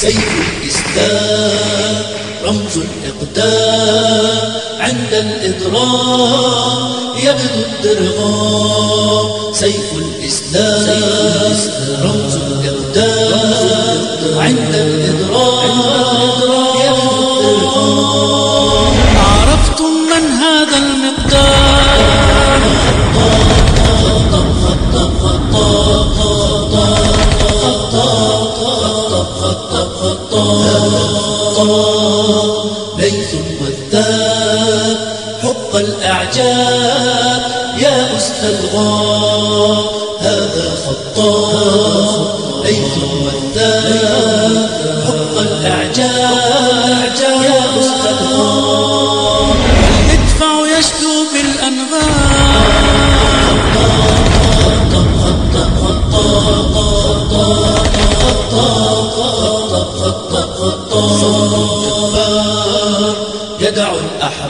سيف الإسلام رمز الإقدام عند الإضرام يبدو الدرغام. سيف الإسلام رمز الإقدام عند الإضرام يبدو الدرغام. ليث والذاب حق الأعجاب. يا أسد الغاب هذا خطاب. ليث والذاب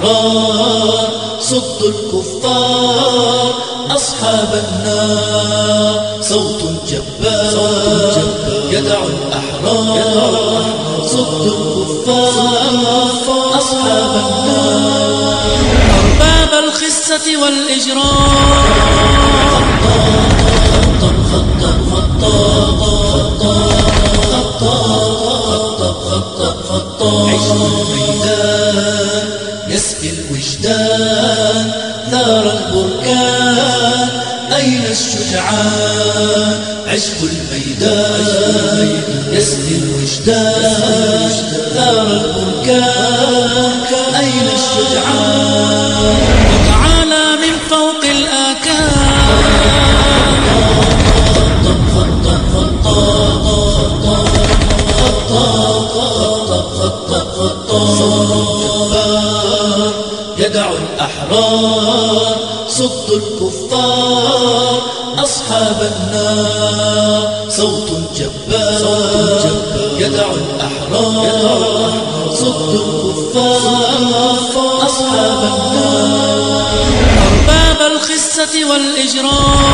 الأحرار صد الكفار أصحاب النار صوت جبار يدع الأحرار صد الكفار أصحاب النار. أرباب الخسة والإجرام. عشق الوجدان ثار البركان أين الشجعان؟ عشق الميدان يسقي الوجدان ثار البركان أين الشجعان؟ يدع الأحرار صد الكفار أصحاب النار. صوت جبار يدع الأحرار صد الكفار أصحاب النار. أرباب الخسة والإجرام.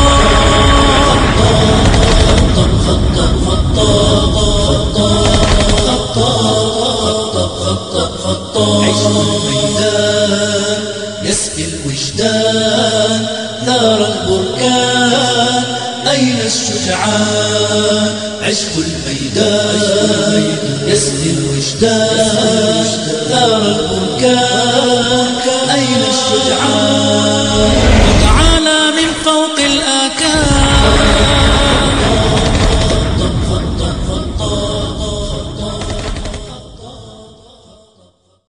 عشق الميدان يسقي الوجدان ثار البركان. أين الشجعان؟ عشق الميدان. يسقي الوجدان ثار البركان. أين الشجعان؟